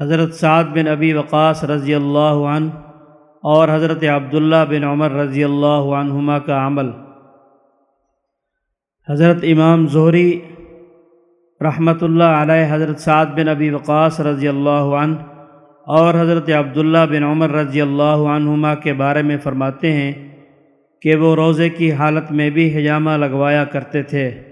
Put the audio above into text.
حضرت سعد بن ابی وقاص رضی اللہ عنہ اور حضرت عبداللہ بن عمر رضی اللہ عنہما کا عمل۔ حضرت امام ظہری رحمۃ اللہ علیہ، حضرت سعد بن ابی وقاص رضی اللہ عنہ اور حضرت عبداللہ بن عمر رضی اللہ عنہما کے بارے میں فرماتے ہیں کہ وہ روزے کی حالت میں بھی حجامہ لگوایا کرتے تھے۔